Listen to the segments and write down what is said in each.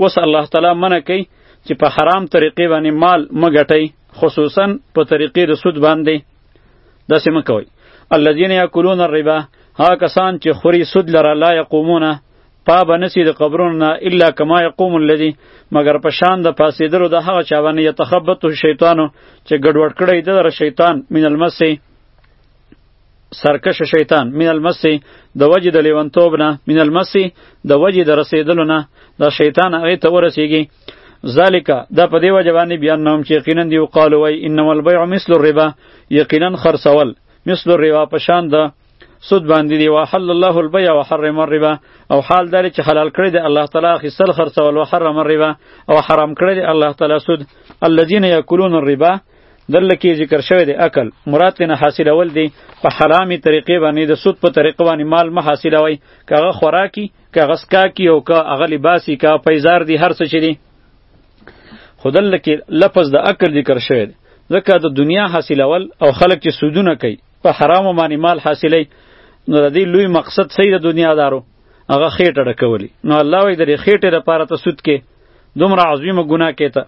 اوس الله تعالی منع کوي چې په حرام طریقې باندې مال مه ګټئ خصوصا په طریقې د سود باندې داسې مه کوئ الذین یاکلون الربا ها کسان چې خوري سود لره لا یقومونه پا به نسی د قبرونو نه الا کما یقوم الذی مگر په شان د پاسېدلو د هغه چا باندې یتخبط شیطانو چې ګډوډ کړی د شیطان من المسی سرکش شیطان من المس د وجې د لیونتوب نه من المس د وجې د رسیدلو نه دا شیطان هغه ته ورسیږي ذالک دا په دی وجه باندې بیان نوم چې یقینا دی قال وای انما البيع مثل الربا یقینا خرڅول مثل الربا په شان ده سود باندې دی وحل الله البيع وحرم الربا او حال دار چې حلال کړی دی الله تعالی اخیستل خرڅول او حرم الربا او حرام کړی دی الله تعالی سود الذين ياكلون الربا دلته کې ذکر شوی دی عقل مراد تنه حاصلول دی په حرامي طریقې باندې د سود په طریقه باندې مال مه حاصلوي کاغه خوراکي کاغه سکا کی او کا اغه لباسي کا پیزار دی هر څه چي دی خدل کې لفظ د عقل ذکر شوی دی ځکه د دنیا حاصلول او خلک چې سودونه کوي په حرامو باندې مال حاصلوي نو د دې لوی مقصد سید د دنیا دارو هغه خېټه ډکولي نو الله وایي د خېټې لپاره ته سود کې دومره عظیمه ګناه کې ته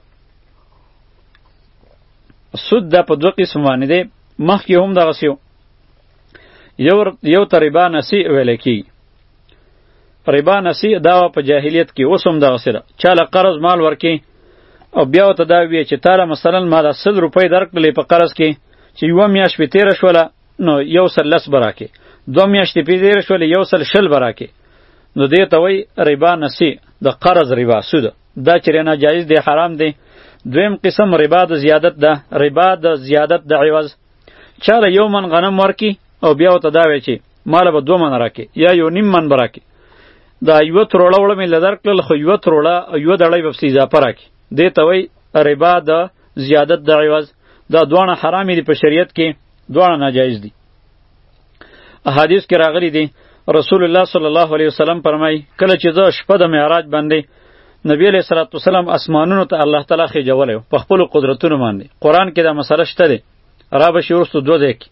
سود دا په دوه قسم باندې دی مخکې هم دغه سیو یو یو ته ربا نسی ویل کی ربا نسی دا په جاهلیت کې اوس هم دغه سره چاله قرض مال ورکی او بیا ته دا وی چې تاره مثلا ما د 100 روپۍ درکړلې په قرض کې چې یو میاش به تیر شوله نو یو سل لس براکه دو میاشتې پې تیر شولې یو سل شل براکه نو دې ته وای ربا نسی د قرض ربا سود دا چې ناجایز دی حرام دی دویم قسم ربا د زیادت ده ربا د زیادت د عوض چاله یو من غنم ورکی او بیا وته دا وی چې مال به دوه من راکې یا یو نیم من براکې دا یو تروړه وړه مې لدر کړل خو یو تروړه یو دړی به سیزا پراکې دې ته وی ربا د زیادت د عوض دا دوانه حرامې دي په شریعت کې دوانه ناجایز دي احادیث کې راغلي دي رسول الله صلی الله علیه وسلم فرمایي کله چې زه شپه د معراج باندې نبی علیہ الصلوۃ والسلام اسمانونو ته الله تعالی خېجولی په خپل قدرتونو باندې قران کې دا مسله شته دی را به شي وروسته دوه ځای کې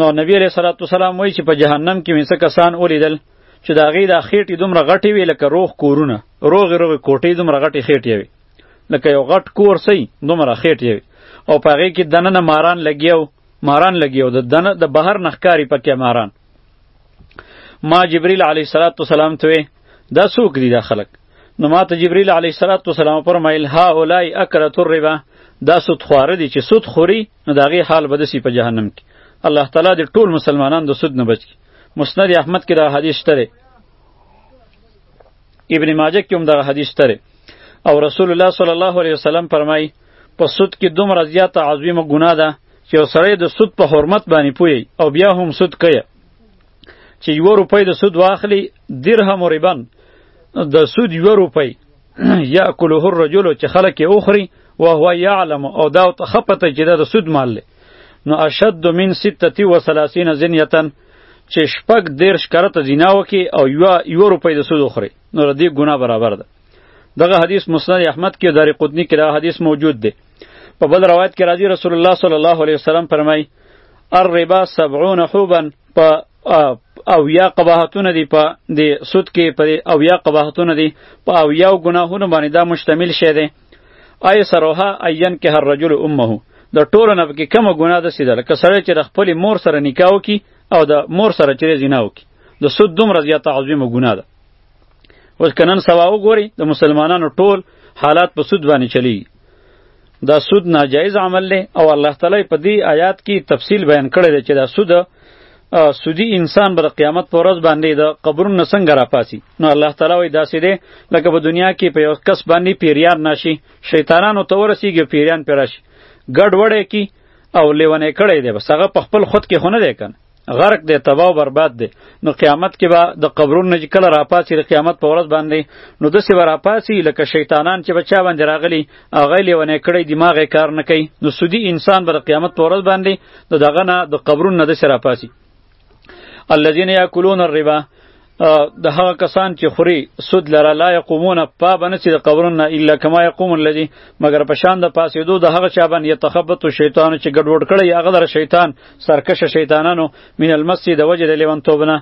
نو نبی علیہ الصلوۃ والسلام وایي چې په جهنم کې مې څه کسان ولیدل چې د هغې دا خېټې دومره غټې وي لکه روغ کورونه روغې روغې کوټې دومره غټې خېټې وي لکه یو غټ کور سي دومره خېټې وي او په هغې کې دننه ماران لګیا ماران لګي او د دنه د بهر نخکاری پکې ماران ما جبرئیل علیه الصلاۃ والسلام ته دا څوک دي دا خلک نو ما ته جبرئیل علیه الصلاۃ والسلام فرمایل ها اولای اکرت الربا دا سود خوار دي چې سود خوري نو داغي حال بده سي په جهنم کې الله تعالی دې ټول مسلمانان د سود نه بچي مسند احمد کې دا حدیث شته ابن ماجه کې هم دا حدیث شته او رسول الله صلی الله علیه وسلم فرمای په سود کې دومره زیاته عظیمه ګناه ده چې یو سړی د سود په حرمت باندې پوي او بیا هم سود کوي چې یو روپۍ د سود واخلي درهم و ربن د سود یو روپۍ یاکله الرجل چې خلک یې وخوري و هو یعلم او دا ته خپته چې دا د سود مال دی نو اشد من ستتی و سلاسین زنیتن چې شپږ دیرش کرته زینا وکي او یو یو روپۍ د سود وخوري نو ردی ګناه برابر ده دغه حدیث مسند احمد کې دار قطنی کې دا حدیث موجود دی په بل روایت کې راځي رسول الله صلی الله علیه وسلم فرمای الربا 70 حوبا په او یا قباحتونه دی په د سود کې په او یا قباحتونه دی په او یا ګناهونه باندې دا مشتمل شه دی آی سروها عین کې هر رجل امه د ټولو نه پکې کومه ګناه ده سیده لکه سړی چې د خپلې مور سره نکاح وکړي او د مور سره چې زنا وکړي د سود دومره زیاته عظیمه ګناه ده اوس که نن سبا وګورئ د مسلمانانو ټول حالات په سود باندې چلیږي دا سود ناجایز عمل دی او الله تعالی په دې آیات کې تفصیل بیان کړی دی چې دا سود سودی انسان به د قیامت پر ورځ باندې د قبرونو نه څنګه راپاسي نو الله تعالی وایي داسې دی لکه په دنیا کې په یو کس باندې پیریان ناشي شیطانانو ته ورسیږي پیریان پې راشي ګډ وډی کی او لیونی کړی دی بس هغه په خپل خود کې خو نه دی کنه غرق دی تبا او برباد دی نو قیامت کې به د قبرونو نه کله راپاسی د قیامت په ورځ باندې نو دسې به راپاسی لکه شیطانان چې بچا باندې راغلی هغه لیونی کړی دماغ یې کار نه کوي نو سودی انسان به د قیامت په ورځ باندې د دغه نه د قبرونو نه دسې راپاسی الذین یاکلون الربا د هغه کسان چې خوري سود لره لا یقومون پا بنه چې د قبرونه الا کما یقوم الذی مگر په شان د پاسېدو د هغه چا باندې یتخبط شیطان چې ګډوډ کړي هغه در شیطان سرکشه شیطانانو من المسجد د وجه د لیونتوبنه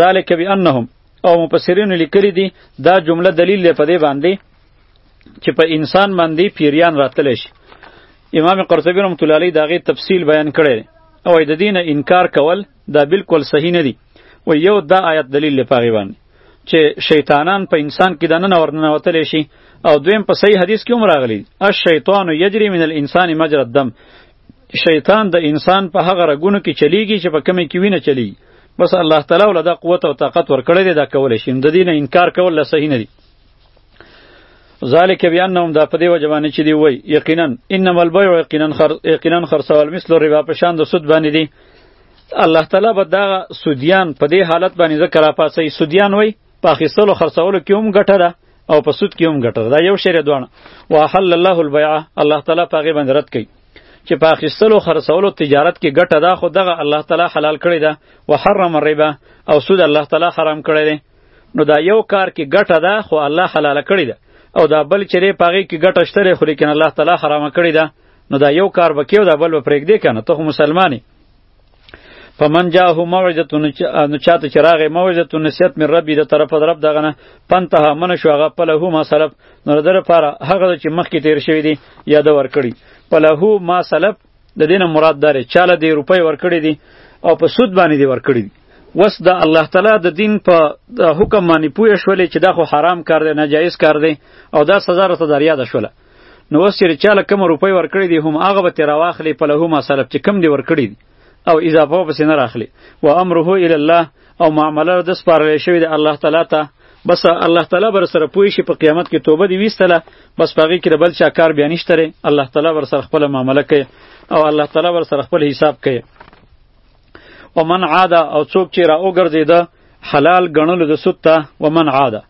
ذالک بانهم او مفسرین لیکلی دي دا جمله دلیل دی په دې باندې چې په انسان باندې پیریان راتل شي امام قرطبی رحمت الله علیه دا غي تفصیل بیان کړی او د دینه انکار کول دا بالکل صحیح نه دی و یو دا آیت دلیل لپاره باندې چې شیطانان په انسان کې دنه ورننه وتلی شي او دویم په صحیح حدیث کې هم راغلی الشیطان یجری من الانسان مجرى الدم شیطان د انسان په هغه رګونو کې چلیږي چې په کمی کې وینه چلیږي بس الله تعالی ولدا قوت او طاقت ورکړی دی دا کول شي د دې نه انکار کول صحیح نه دی ذالک بیانهم دا په دی وجبانه چې دی وای یقینا انما البيع یقینا خر یقینا خرڅول مثل ربا په شان د سود باندې دی الله تعالی به دا سودیان په دې حالت باندې ذکر راپاسي سودیان وای په اخیستلو خرڅولو کې هم ګټه ده او په سود کې هم ګټه ده دا یو شری دوانه واحل الله البيع الله تعالی په غي باندې رد کوي چې په اخیستلو خرڅولو تجارت کې ګټه ده خو دغه الله تعالی حلال کړی ده وحرم الربا او سود الله تعالی حرام کړی دی نو دا یو کار کې ګټه ده خو الله حلاله کړې ده او دا بل چې دی په هغې کې ګټه شته دی خو لیکن الله تعالی حرامه کړې ده نو دا یو کار به کې او دا بل به پرېږدې که نه ته خو مسلمان یې په من جاهو موعظه نو چاته چې راغې موعظه نصیحت مې ربي د طرفه د رب دغه نه پنتها منه شو هغه پله ما سلف نو د لپاره هغه چې مخکې تیر شوی دی یاد ورکړي پله ما سلف د دې نه مراد دا دی چا له دې روپۍ ورکړې دي او په سود باندې دې ورکړې دي وس د الله تعالی د دین په حکم باندې پوه شولې چې دا خو حرام کار دی ناجایز کار دی او دا سزا راته دریا ده شوله نو اوس چې چاله کوم روپۍ ورکړې دي هم هغه به تیر واخلي په له ما سلف چې کم دی ورکړې دي او اضافه پسې نه راخلي و امره الی الله او معامله د سپارل شوی د الله تعالی ته بس الله تعالی بر سره پوي شي په قیامت کې توبه دی ویستله بس پاګه کې بل چا کار بیا نشته الله تعالی بر سره خپل معامله کوي او الله تعالی بر سره خپل حساب کوي ومن عاد او څوک چې را وګرځیده حلال ګڼلو د سود ته ومن عاد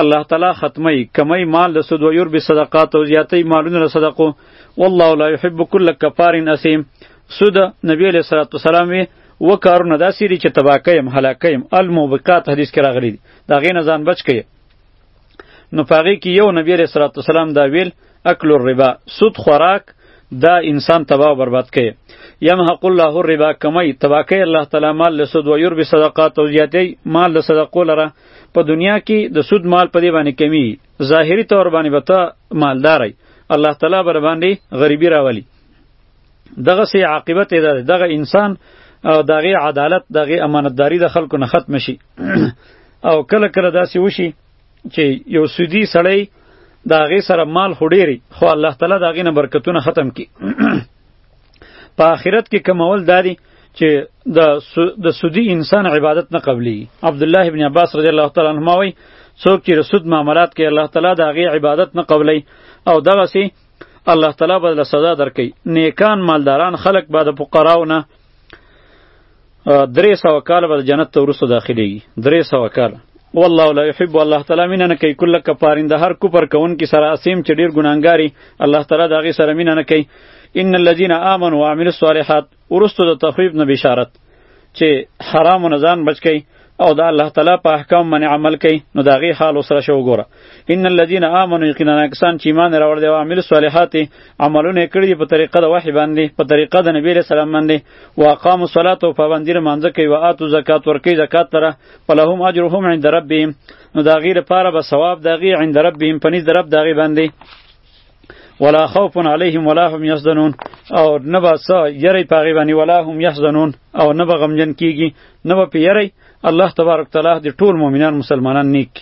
الله تعالی ختمی کمی مال د سود و یور به صدقات او زیاتی مالونه له صدقو والله لا يحب كل كفار اسیم سود نبی علیہ الصلوۃ والسلام وی و کارونه داسې دي چې تباکیم هلاکیم الموبقات حدیث کې راغلی دی دا غې نه ځان بچ کړي نو پاغي کې یو نبی علیہ الصلوۃ والسلام دا ویل اکل الربا سود خوراک دا انسان تباہ و برباد کئ یمحق الله الربا کمی تباہ کئ الله تعالی مال له سود و یربی صدقات او زیاتی مال له صدقو لره په دنیا کې د سود مال په دی باندې کمی ظاهری طور باندې بتا مالدارای الله تعالی بر باندې غریبی راولی دغه سی عاقبت ده دغه انسان او دغه عدالت دغه امانتداری د خلکو نه ختم شي او کله کله داسې وشي چې یو سودی سړی دا غي سره مال خډيري خو الله تعالی دا غي نه برکتونه ختم کی په آخرت کې کمول داري چې د د سودی انسان عبادت نه قبلي عبد الله ابن عباس رضی الله تعالی عنهما وای څوک چې رسود معاملات کوي الله تعالی دا غي عبادت نه قبلي او دغه سي الله تعالی بدل سزا درکې نیکان مالداران خلق بعد فقراونه درې سوه کاله به د جنت ته وروسته داخلېږي درې سوه کاله والله لا يحب الله تعالی مینه نه کوي کله کفارین د هر کوپر کوونکي سره اسیم چې ډېر ګناهګاري الله تعالی د هغې سره مینه نه کوي ان الذين آمنوا وعملوا الصالحات وروسته د تخویب نه بشارت چې حرامو نه ځان بچ کوي او دا الله تعالی په احکام باندې عمل کوي نو دا غي حال سره شو ګوره ان الذين امنوا یقینا کسان چې ایمان راوړ دی او عمل صالحات عملونه کړی دی په طریقه د وحی باندې په طریقه د نبی له سلام باندې واقام الصلاه او پابندی مانځ کوي او اتو زکات ورکي زکات تره فلهم اجرهم عند ربهم نو دا غي لپاره به ثواب دا غي عند ربهم پنځ رب دا غي باندې ولا خوف علیهم ولا هم یحزنون او نه به څه یری پاغي باندې ولا هم یحزنون او نه به غمجن کیږي نه به پیری الله تبارک تعالی د ټول مؤمنان مسلمانان نیک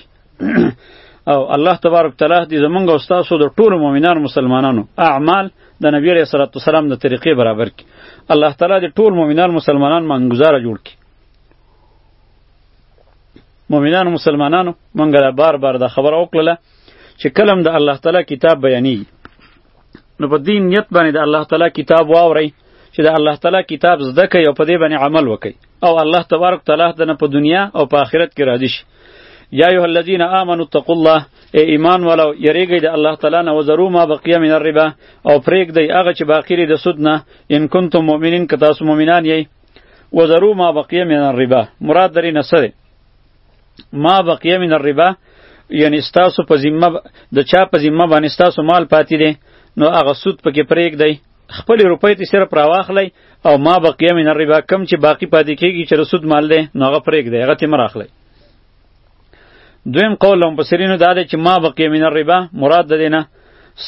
او الله تبارک تعالی دې زمونږ او تاسو د ټولو مؤمنانو مسلمانانو اعمال د نبی علیه الصلاه والسلام د طریقې برابر کړي الله تعالی دې ټول مؤمنان مسلمانان منګزاره جوړ کړي مؤمنانو مسلمانانو مونږ بار بار دا خبره وکړله چې کلم د الله تعالی کتاب بیانی نو په دین نیت باندې د الله تعالی کتاب واوري چې د الله تعالی کتاب زده کوي او په دې باندې عمل وکړي او الله تبارک تعالی دنه په دنیا او په آخرت کې راضي شي یا ایها الذین آمنوا اتقوا الله ای ایمان ولو یریږئ د الله تعالی نه وزرو ما بقیه من الربا او پرېږدئ هغه چې باقی لري د سود نه ان کنتم مؤمنین که تاسو مؤمنان یئ وزرو ما بقیه من الربا مراد درې نه څه ما بقیه من الربا یعنی ستاسو په ذمه د چا په ذمه باندې ستاسو مال پاتې دی نو هغه سود پکې پرېږدئ خپل روپۍ ته صرف راواخلئ او ما بقیه من الربا کم چې باقی پاتې کېږي چې د سود مال دی نو هغه پرېږدئ هغه ترې مه راخلئ دویم قول هم پسرینو دا دی چې ما بقیه من الربا مراد د دې نه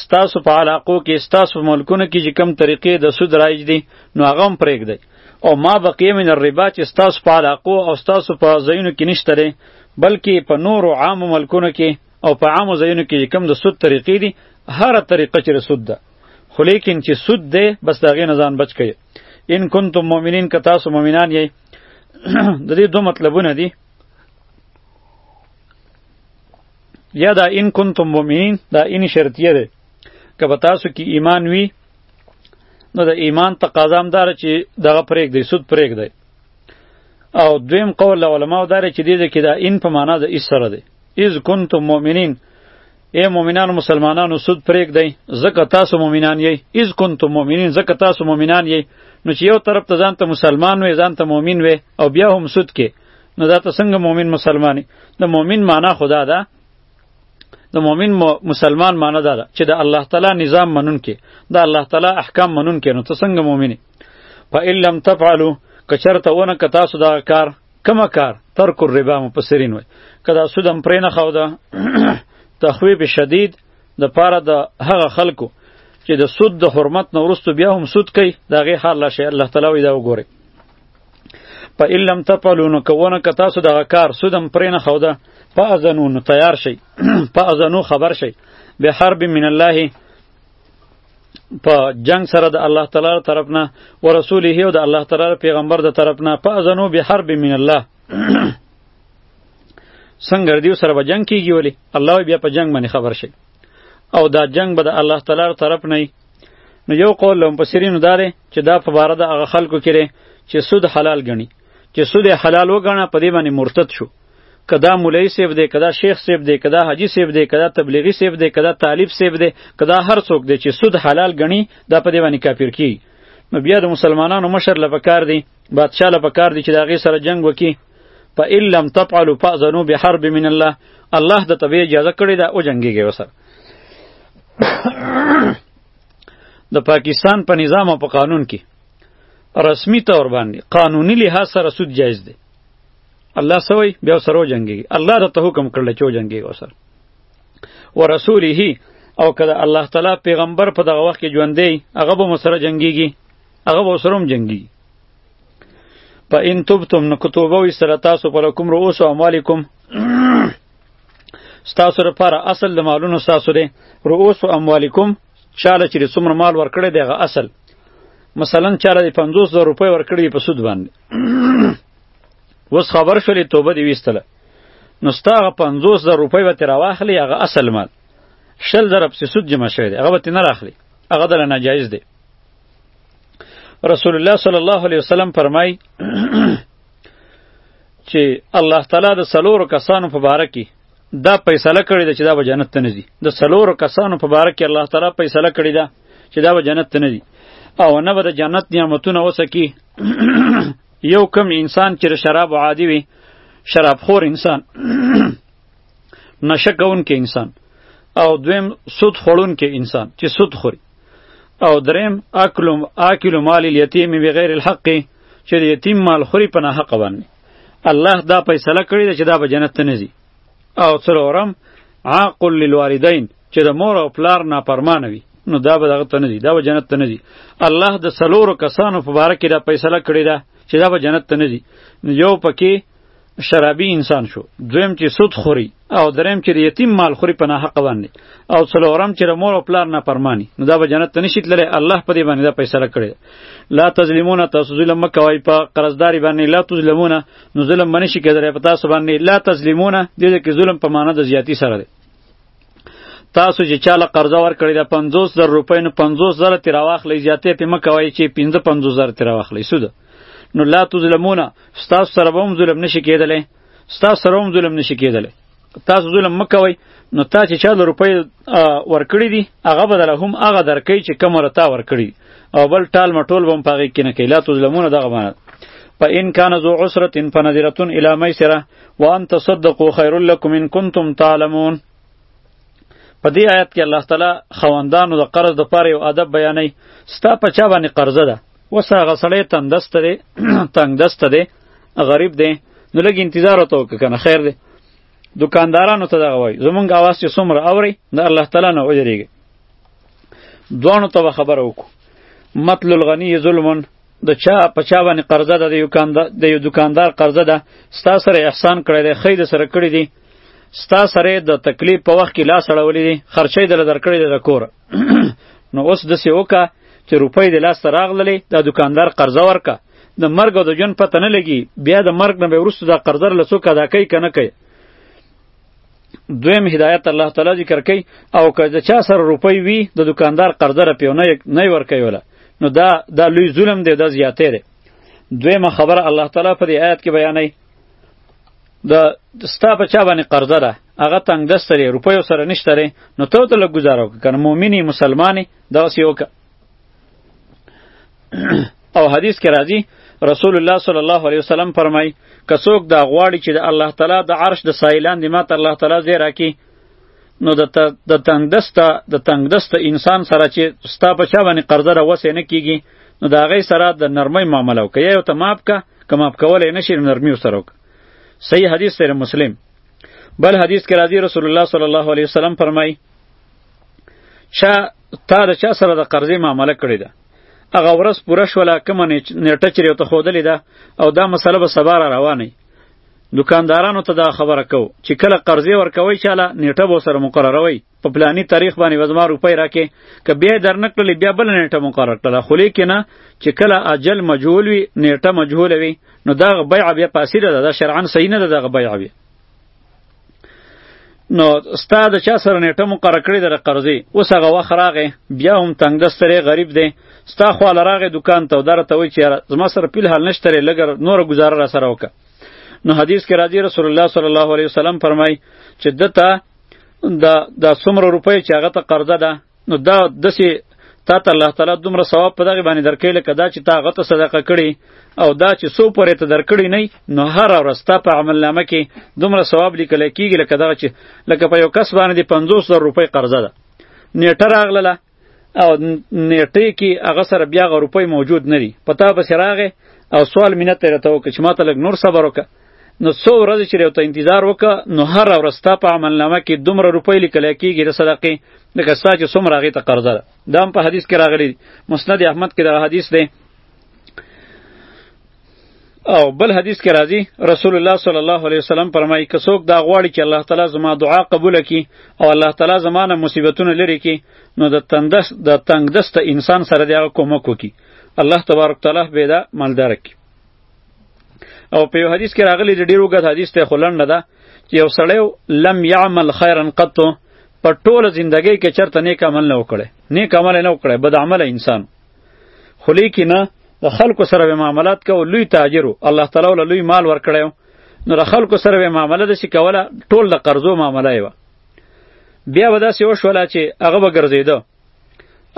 ستاسو په علاقو کې ستاسو په ملکونو کې چې کم طریقې د سود رایج دي نو هغه هم پرېږدئ او ما بقیه من الربا چې ستاسو په علاقو او ستاسو په ځایونو کې نشته دی بلکې په نورو عامو ملکونو کې او په عامو ځایونو کې کوم د سود طریقې دي هره طریقه چې سود ده خو لیکن چې سود دی بس د هغې نه ځان بچ کوي ان کنتم مؤمنین که تاسو مؤمنان یئ د دې دوه مطلبونه دي یا دا ان کنتم مؤمنین دا ان شرطیه ده که په تاسو کې ایمان وي نو د ایمان تقاضا هم داره چې دغه پرېږ دی سود پرېږ دی او دویم قول له علماو داره چې دې ده کې دا این په معنا د ایس سره دی از کنتم مؤمنین ای مؤمنانو مسلمانانو سود پرېږ دی ځکه تاسو مؤمنان یی از کنتم مؤمنین ځکه تاسو مؤمنان یی نو چې یو طرف ته ځان ته مسلمان وي ځان ته مؤمن وي او بیا هم سود کې نو دا ته څنګه مؤمن مسلمانی د مؤمن معنا خدا ده د مؤمن مسلمان معنی دا ده چې د الله تعالی نظام منونکې د الله تعالی احکام منونکې نو ته څنګه مؤمنې په ان لم تفعلو که چرته ونه که تاسو دا کار کما کار ترک الربا مفسرین وای که دا سود هم پرې نه ښوده تخویب شدید د پاره د هغه خلکو چې د سود د حرمت نه وروسته بیا هم سود کوي د هغې حال لا شي الله تعالی وایي دا وګورئ په علم تفعلوا نو کوونه که تاسو دغه کار سودم پرې نه ښوده فاذنو نو تیار شئ فاذنو خبر شئ به حرب من الله په جنگ سره د الله تعالی طرف نه او رسوله او د الله تعالی پیغمبر د طرف نه فاذنو به حرب من الله څنګه دیو سره به جنگ کیږي ولی الله بیا په جنگ باندې خبر شي او دا جنگ به د الله تعالی طرف نه نو یو قول لهم پسرینو داره چې دا په باره د هغه خلکو کې دی چې سود حلال ګڼي چې سود حلال وګڼه په دې باندې مرتد شو که دا مولوي صاحب دی که دا شیخ صاحب دی که دا حاجي صاحب دی که دا تبلیغي صاحب دی که دا طالب صاحب دی که دا هر څوک دی چې سود حلال ګڼي دا په دې باندې کافر کیږي نو بیا د مسلمانانو مشر له پکار دی بادشاه له پکار دی چې د هغې سره جنګ وکړي په ان لم تفعلوا فاذنوا بحرب من الله الله د تبې اجازه کړې ده او جنګېږي وسره د پاکستان په نظام او په قانون کې رسمی طور باندې قانوني لحاظ سره سود جایز دی الله سوی بیا سره جنگي الله د ته حکم کړل چې جنگي وسر ورسوله او کله الله تعالی پیغمبر په دغه وخت کې ژوند دی هغه به مسره جنگيږي هغه به سره جنگي په ان تبتم نکتوبه وي سره تاسو پر کوم رؤوس او اموالکم ستاسو لپاره اصل د مالونو ستاسو دی رؤوس اموالکم چاله چې څومره مال ورکړی دی هغه اصل مثلا چاله د 50 زره روپۍ ورکړي په سود باندې وس خبر شولې توبه دی ویستله نو ستا هغه 50 زره روپۍ به تر واخلي هغه اصل مال شل زره په سود جمع شوی دی هغه به نه راخلي هغه دل ناجایز دی رسول الله صلی الله علیه وسلم فرمای چې الله تعالی د سلورو کسانو په باره کې دا فیصله کړې ده چې دا به جنت ته نه ځي د سلورو کسانو په باره کې الله تعالی فیصله کړې ده چې دا به جنت ته نه ځي او نه به د جنت نعمتونه وسکي یو کم انسان چې شراب عادي وي شراب خور انسان نشه کوونکی انسان او دویم سود خوړونکی انسان چې سود خوري او دریم اکلم اکل مال الیتیم بغیر الحق چې د یتیم مال خوري په ناحقه باندې الله دا فیصله کړې ده چې دا به جنت ته نه ځي او څلورم عاق للوالدین چې د مور او پلار نافرمانه وي نو دا به دغه ته نه ځي دا به جنت ته نه ځي الله د څلورو کسانو په باره کې دا فیصله کړې ده چې دا به جنت ته نه ځي یو پکې شرابي انسان شو دویم چې سود خوري او دریم چې یتیم مال خوري په ناحق باندې او څلورم چې مور او پلار نه پرمانی نو دا به جنت ته نشي تللی الله په دې باندې دا فیصله کړې لا تظلمون تاسو ظلم مکوئ په قرضداري باندې لا تظلمون نو ظلم باندې شي کېدلی په تاسو باندې لا تظلمون دې کې ظلم په معنا د زیاتی سره دی تاسو چې چاله قرضه ورکړی دا 50 زر روپۍ نو 50 زر تیر واخلې زیاتې په مکوي چې 15 50 زر تیر واخلې سود نو لا تظلمونا تاسو سره به هم ظلم نشي کېدلی تاسو سره هم ظلم نشي کېدلی تاسو ظلم مکوي نو تا چې چاله روپۍ ورکړی دي هغه بدل هم هغه درکې چې کوم رتا ورکړي او بل ټال مټول بم پاږي کې نه کې لا تظلمونا دغه باندې په ان کان ذو عسرتن فنذرتن الی میسره وان تصدقوا خیر لکم ان کنتم تعلمون په دې آیت کې الله تعالی خواندانو د قرض د پاره یو ادب بیانوي ستا په چا باندې قرضه ده اوس هغه سړی تندست دی تنګ دست دی غریب دی نو لږ انتظار ورته وکړه کنه خیر دی دکاندارانو ته دغه وایي زمونږ اواز چې څومره اوري د الله تعالی نه وجریږي دواړو ته به خبره وکړو مطل الغنی ظلمن د چا په چا باندې قرضه ده د یو کاندار د یو دکاندار قرضه ده ستا سره احسان کړی دی خیر سره کړی دی ستا سره د تکلیف په وخت کې لاس اړولې دي خرچې دل درکړې ده کور نو اوس د سی وکا چې روپۍ د لاس راغللې د دکاندار قرضه ورکا د مرګ او د جون پته نه لګي بیا د مرګ نه به ورسته د قرضه له څوک ادا کوي کنه کوي دویم هدایت الله تعالی ذکر کوي او که د چا سره روپۍ وي د دکاندار قرضه را پیونه نه ورکوي ولا نو دا دا لوی ظلم دی دا زیاتې دی دویمه خبره الله تعالی په دې آیات کې بیانوي د ستا په چا باندې قرضه ده هغه تنگ دست لري روپیو سره نشته لري نو ته ته لږ گزاره وکړه کنه مؤمنی مسلمانی دغسې وکړه او حدیث کې راځي رسول الله صلی الله علیه وسلم فرمای که څوک دا غواړي چې د الله تعالی د عرش د سایې لاندې ماته الله تعالی ځای راکړي نو د د تنگدسته د تنگدسته انسان سره چې ستا په چا باندې قرضه راوسې نه کیږي نو د هغې سره د نرمۍ معامله وکړه یا یو ته ماف که که ماف کولی نه شي نو نرمي ورسره وکړه صحیح حدیث سره مسلم بل حدیث کې راځي رسول الله صلی الله علیه وسلم فرمایي چا تا د چا سره د قرضې معامله کړې ده هغه ورځ پوره شوله کومه نیټه چې ورته ښودلې ده او دا مسله به سبا را روانه دکاندارانو ته دا خبره کو چې کله قرضې ورکوي چاله نیټه به سره مقرروي په پلاني تاریخ باندې وزما روپۍ راکې که بیا در نه کړلې بیا بل نیټه مقرر کړله خو لیکې نه چې کله اجل مجهول وي نیټه مجهوله وي نو دغه بیع بیا فاسده ده دا شرعا صحیح نه ده دغه بیع بیا نو ستا د چا سره نیټه مقرره کړې ده د قرضې اوس هغه وخت راغی بیا هم تنګدستری غریب دی ستا خواله راغی دکان ته او دا راته وایي چې یاره زما سره پیل حال نشته دی لږه نوره ګزاره را سره وکړه نو حدیث کې راځي رسول الله صلی الله علیه وسلم فرمایي چې ده ته دا څومره روپۍ چې هغه ته قرضه ده نو دا دسې تا ته الله تعالی دومره ثواب په دغه باندې درکړي لکه دا چې تا هغه ته صدقه کړې او دا چې څو پورې ته درکړي نه نو هره ورځ تا په عمل نامه کې دومره ثواب لیکل کېږي لکه دغه چې لکه په یو کس باندې د پنځوس زره روپۍ قرضه ده نیټه راغلله او نیټې کې هغه سره بیا هغه روپۍ موجود نه دي په تا پسې راغې او سوال مینه ترې ته وکړه چې ما ته لږ نور صبر وکړه نو څو ورځې چې یو ته انتظار وکړه نو هر ورځ ستا په عملنامه کې دومره روپۍ لیکل کېږي د صدقې لکه ستا چې څومره هغې ته قرضه ده دا هم په حدیث کې راغلی مسند احمد کې دغه حدیث دی او بل حدیث کې راځي رسول الله صلی الله علیه وسلم فرمایي که څوک دا غواړي چې الله تعالی زما دعا قبول کړي او الله تعالی زما نه مصیبتونه لرې کړي نو د تندس د تنگ دست انسان سره دی هغه کومک وکړي الله تبارک تعالی به دا مالدار کړي او په یو حدیث کې راغلی چې ډیر وګت حدیث ته خلند ده چې یو سړی لم یعمل خیرا قط په ټوله زندګۍ کې چرته نیک عمل نه وکړي نیک عمل نه وکړي بد عمل انسان خو لیکي نه د خلکو سره به معاملات کوو لوی تاجر و الله تعالی له لوی مال ورکړی نو د خلکو سره به معامله داسې کوله ټول د قرضو معامله یې وه بیا به داسې وشوله چې هغه به ګرځېده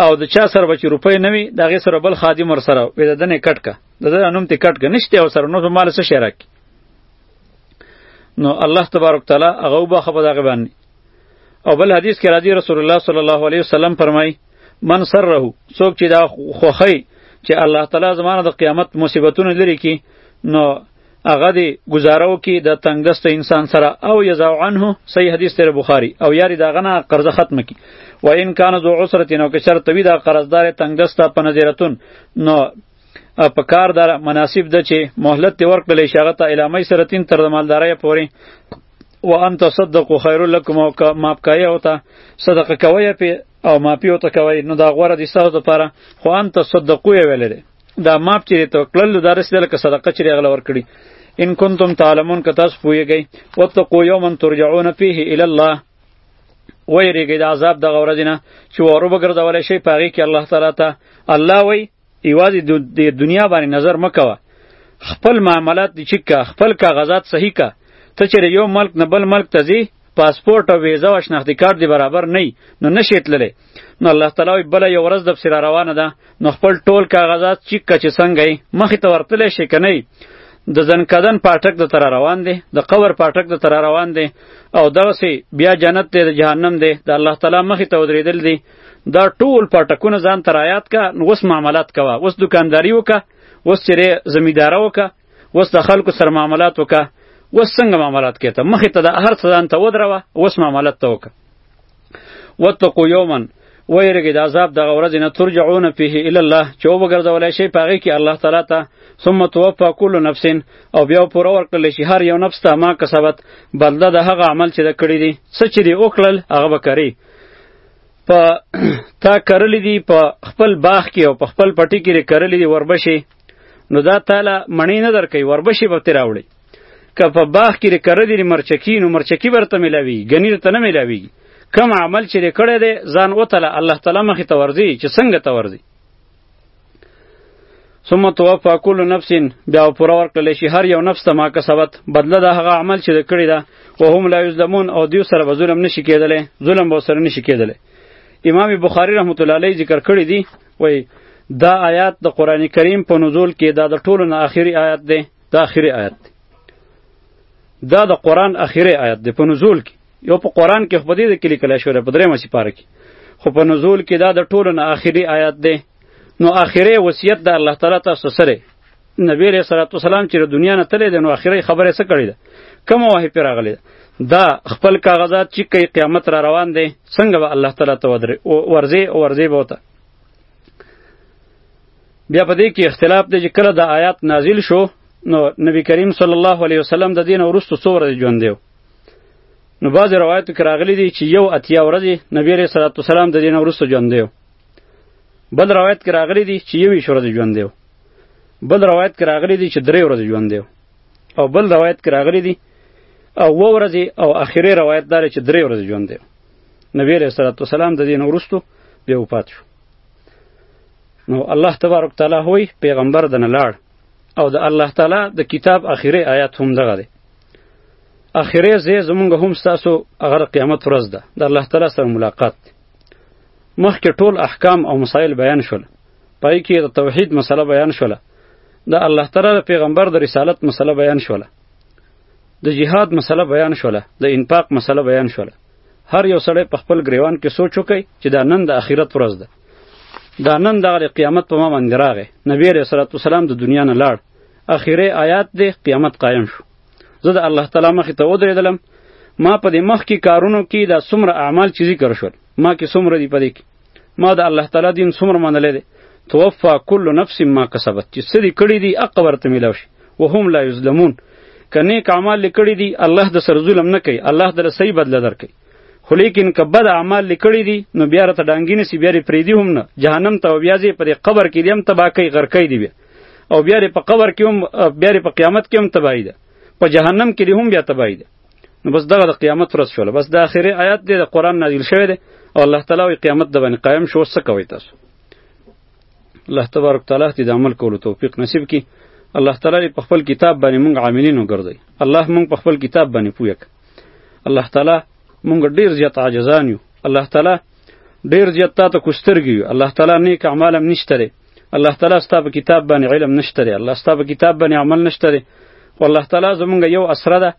او د چا سره بچ روپۍ نه وي د هغې سره بل خادم ور سره وي د ده نه کټ که د ده نوم ترې کټ که نشته ور سره نو په مال څه شی راکړي نو الله تبارک تعالی هغه وبخښه په دغه باندې او بل حدیث کې راځي رسول الله صلی الله علیه وسلم فرمایي من سره څوک چې دا خوخی چې الله تعالی زمانه د قیامت مصیبتونه لري کی نو هغه دی گزاره وکي د تنگدست انسان سره او یزاو عنه صحیح حدیث تیر بخاری او یاری داغه نه قرض ختم کی و ان کان ذو عسرت نو که شرط وی دا قرضدار تنگدست په نظرتون نو په کار دار مناسب ده چې مهلت ته ورکړل شي هغه ته علامه سرتین تر مالداري پوري و ان تصدقوا خير لكم او ماپ کایه او ته صدقه کوي په او ماپی او ته کوي نو دا غوړه دي ساو ته پاره خو ان تصدقوا ویل دي دا ماپ چې ته کړل دا رسې لکه صدقه چې غل ور کړی ان کنتم تعلمون که تاسو پوهیږئ واتقوا یوما ترجعون فیه الی الله ویریږئ د عذاب دغه ورځې نه چې ورو بګرځولی شئ په هغې کې الله تعالی ته الله وایي یوازې د دنیا باندې نظر مه کوه خپل معاملات دې چیک که خپل کاغذات صحیح که ته چېرې یو ملک نه بل ملک ته ځې پاسپورت او ویزه او شناختی کارت دی برابر نه نو نشي تللی نو الله تعالی وی بل یو ورځ د بسر روانه ده نو خپل ټول کاغذات چیک کچ څنګه مخې ته ورتلې شي کنه د زنکدن پاټک د تر روان دی د قبر پاټک د تر روان دی او دغه سي بیا جنت ته د جهنم دی د الله تعالی مخې ته ودرېدل دی دا ټول پاټکونه ځان تر آیات کا نو اوس معاملات کوا اوس دکانداری وکا اوس چیرې زمیداره وکا وس د خلکو سره معاملات وکا وس څنګه معاملات کیته مخه ته د هر څه ځان ته ودروه وس معاملات ته وکا وتقو یوما ویرګی د عذاب د غورز نه ترجعون فيه الی الله چې او بغرزول شي پاغه کې الله تعالی ته ثم توفى كل نفس او بیا پوره ورکړل شي هر یو نفس ته ما کسبت بدله د هغه عمل چې د کړی دی څه چې دی وکړل هغه به کوي په تا کرلی دی په خپل باغ کې او په خپل پټی کې کرلی دی وربشي نو دا تعالی مڼې نه درکوي وربشې به ترې راوړي که په باغ کې دې کره دي مرچکي نو مرچکي به درته میلاوي ګني درته نه میلاوي کم عمل چې دې کړی دی ځان وتله الله تعالی مخې ته ورځي چې څنګه ته ورځي ثم توفى كل نفس بیا پوره ورکړل شي هر یو نفس ته ما کسبت بدله د هغه عمل چې کړی دا او هم لا یظلمون او دیو سره به ظلم نشي کېدلی ظلم به سره نشي کېدلی امام بخاری رحمت الله علیه ذکر کړی دی وای دا آیات د قران کریم په نزول کې دا د ټولو نه اخیری آیات دی دا اخیری آیات دی دا د قران اخیری آیات دی په نزول کې یو په قران کې خو دې د کلی کله شوره په درې مسی پار کې خو په نزول کې دا د ټولو نه اخیری آیات دی نو اخیری وصیت د الله تعالی تاسو سره نبی علیہ الصلوۃ والسلام چې د دنیا نه تللی دی نو اخري خبره څه کړې ده کومه وحی پرې راغلې ده دا خپل کاغذات چې کوي قیامت را روان دی څنګه به الله تعالی ته ودرې ورځې او ورځې به وته بیا په دې کې اختلاف دی چې کله دا آیات نازل شو نو نبی کریم صلی الله علیه وسلم د دین ورستو څو ورځې ژوند دی نو بعضې روایتو کې راغلي دي چې یو اتیا ورځې نبی علیه صلات وسلام د دین ورستو ژوند دی بل روایت کې راغلی دی چې یوې شورځ ژوند دی بل روایت کې راغلی دی چې درې ورځې ژوند دی او بل روایت کې راغلی دی او و ورځې او اخیری روایت داره چې درې ورځې ژوند دی نبی علیه الصلاۃ والسلام د دې نه وروسته بیا وفات شو نو الله تبارک تعالی هوی پیغمبر دنه لاړ او د الله تعالی د کتاب اخیری آیات هم دغه دی اخیری زه زمونږ هم ستاسو هغه قیامت ورځ ده د الله تعالی سره ملاقات دی مخکې ټول احکام او مسائل بیان شول پای کې د توحید مسله بیان شوله د الله تعالی د پیغمبر د رسالت مسله بیان شوله د جهاد مسله بیان شوله د انفاق مسله بیان شوله هر یو سړی په خپل گریوان کې سوچ وکړي چې دا نن د آخرت ورځ ده دا نن دغه قیامت په ما باندې راغی نبی علیه السلام د دنیا نه لاړ اخیری آیات دی قیامت قایم شو زه د الله تعالی مخې ته ودرېدلم ما په دې مخکې کارونو کې دا څومره اعمال چې ذکر شول ما کې څومره دي په دې کې ما د الله تعالی دین څومره منلی دی توفا کل نفس ما کسبت چې څه دې کړي دي حق ورته میلاو شي وهم لا یظلمون که نیک اعمال دې کړي دي الله د سر ظلم نه کوي الله درله صحیح بدله درکوي خو لیکن که بد اعمال لیکړي دي نو بیا راته ډانګی نسی بیا پریدي هم نه جهنم ته بیا ځې پرې قبر کې دیم تباکۍ غرکۍ دی بیا او بیا لري په قبر کې هم بیا لري په قیامت کې هم تباهي ده په جهنم کې لري هم بیا تباهي ده نو بس دغه د قیامت ورځ شوله بس د آخري آیات دی د قرآن نازل شوی دی او الله تعالی وایي قیامت د باندې قایم شو څه کوئ تاسو الله تبارک تعالی دې د عمل کولو توفیق نصیب کړي الله تعالی په خپل کتاب باندې مونږ عاملین وګرځي الله مونږ په خپل کتاب باندې پویک الله تعالی مونږ ډیر زیات عاجزان یو الله تعالی ډیر زیات تا ته کوسترګي الله تعالی نیک اعمال هم نشته الله تعالی ستا په کتاب باندې علم نشته دی الله ستا په کتاب باندې عمل نشته دی خو الله تعالی زمونږ یو اسره ده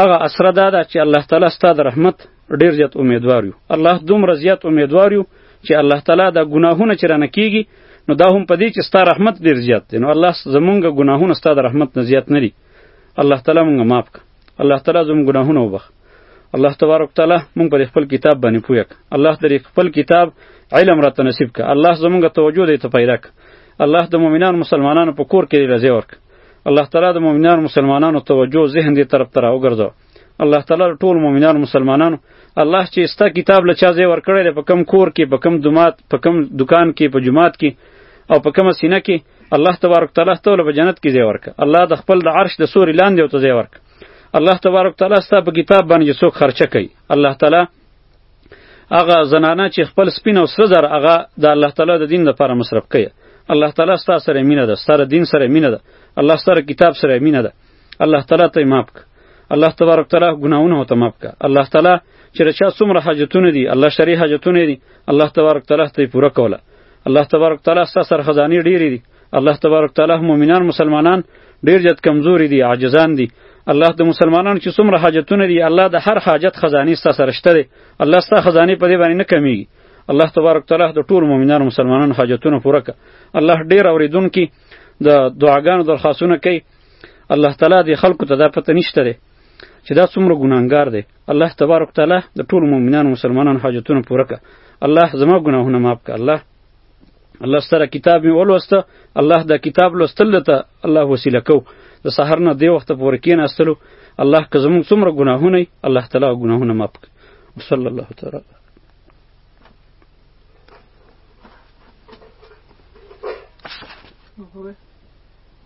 هغه اسره دا ده چې الله تعالی ستا د رحمت ډیر زیات امیدوار یو الله دومره زیات امیدوار یو چې الله تعالی دا ګناهونه چې رانه کیږي نو دا هم پدې چې ستا رحمت ډیر زیات دی نو الله زمونږ ګناهونه ستا د رحمت نه زیات نه دي الله تعالی مونږ معاف کړه الله تعالی زموږ ګناهونه وبخ الله تبارک تعالی مونږ پر خپل کتاب باندې پوهه ک الله در خپل کتاب علم را تنصیب ک الله زمونږ توجه دې ته پیدا ک الله د مؤمنان مسلمانانو په کور کې رضا ورک الله تعالی د مؤمنان مسلمانانو توجه ذهن دې طرف ته راوګرځو الله تعالی ټول مؤمنان مسلمانانو الله چې ستا کتاب له چا ځای ورکړی دی په کم کور کې په کم دمات په کم دکان کې په جماعت کې او په کومه سینه کې الله تبارک تعالی ته ول په جنت کې ځای ورک الله د خپل د عرش د سوري لاندې او ته ځای ورک الله تبارک تعالی ستا په کتاب باندې څوک خرچه کوي الله تعالی هغه زنانه چې خپل سپین او سره زر هغه د الله تعالی د دین لپاره مصرف کوي الله تعالی ستا سره مینه ده سره دین سره مینه ده الله سره کتاب سره مینه ده الله تعالی ته معاف ک الله تبارک تعالی ګناونه هو ته معاف ک الله تعالی چې رچا څومره حاجتونه دي الله شری حاجتونه دي الله تبارک تعالی ته پوره کوله الله تبارک تعالی ستا سر خزانی ډیری دي الله تبارک تعالی مؤمنان مسلمانان ډیر جد کمزوري دي عاجزان دي الله د مسلمانانو چې څومره حاجتونه دي الله د هر حاجت خزانی ستا سره شته دي الله ستا خزانی په دې باندې نه کمیږي الله تبارک تعالی د ټول مؤمنانو مسلمانانو حاجتونه پوره کړه الله ډیر اوریدونکي د دعاګانو درخواستونه کوي الله تعالی د خلکو ته دا پته نشته دی چې دا څومره ګناهګار دی الله تبارک تعالی د ټولو مؤمنانو مسلمانانو حاجتونه پوره کړه الله زما ګناهونه معاف کړه الله الله ستره کتاب می ولوسته الله دا کتاب لوستل ته الله وسیله کو د سحر نه دی وخت پورې کېناستلو الله که زموږ څومره ګناهونه الله تعالی ګناهونه معاف کړي وصلی الله تعالی Uhum.